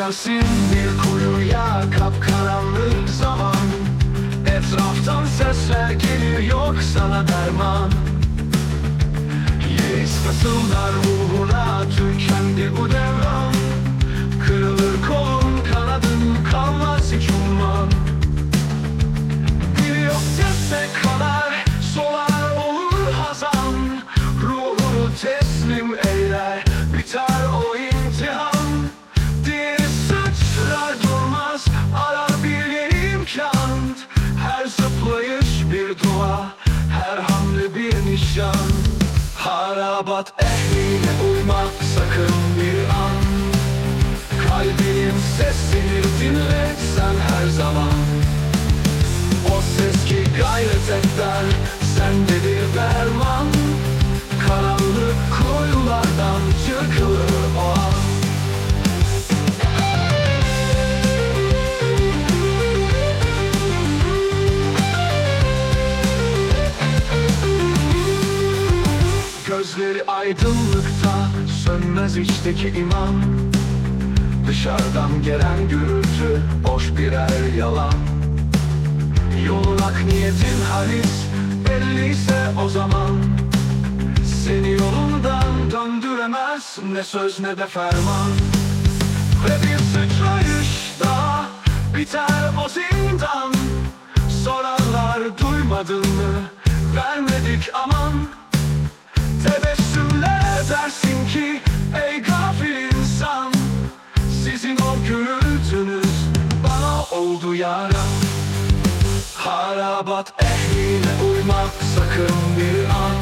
Düşersin bir kuyuya kapkaranlık zaman. Etraftan sesler gelir yok sana derman. Yeis fısıldar ruhuna tükendi bu devran? Kırılır kolun kanadın kalmaz hiç umman. Bir yok destek kadar solar olur hazan. Ruhunu teslim eyler her hamle bir nişan. Harabat ehline uymak sakın bir an. Kalbinin sesini dinle sen her zaman. O ses ki gayret eder Gözleri aydınlıkta sönmez içteki iman. Dışarıdan gelen gürültü boş birer yalan. Yolun ak niyetin halis belliyse o zaman. Seni yolundan döndüremez ne söz ne de ferman. Ve bir sıçrayışta biter o zindan. Sorarlar duymadın mı? Vermedik aman yara Harabat ehline uymak sakın bir an.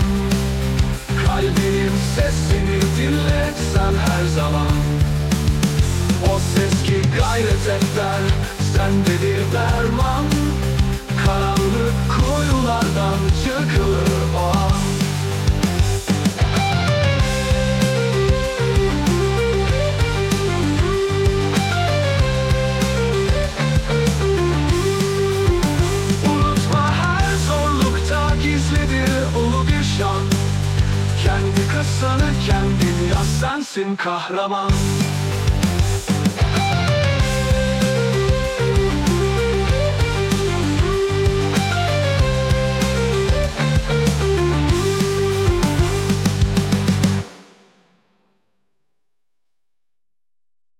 Kalbinin sesini dinle sen her zaman. O ses ki gayret eder sendedir derman gizlidir ulu bir şan. Kendi kıssanı kendin yaz sensin kahraman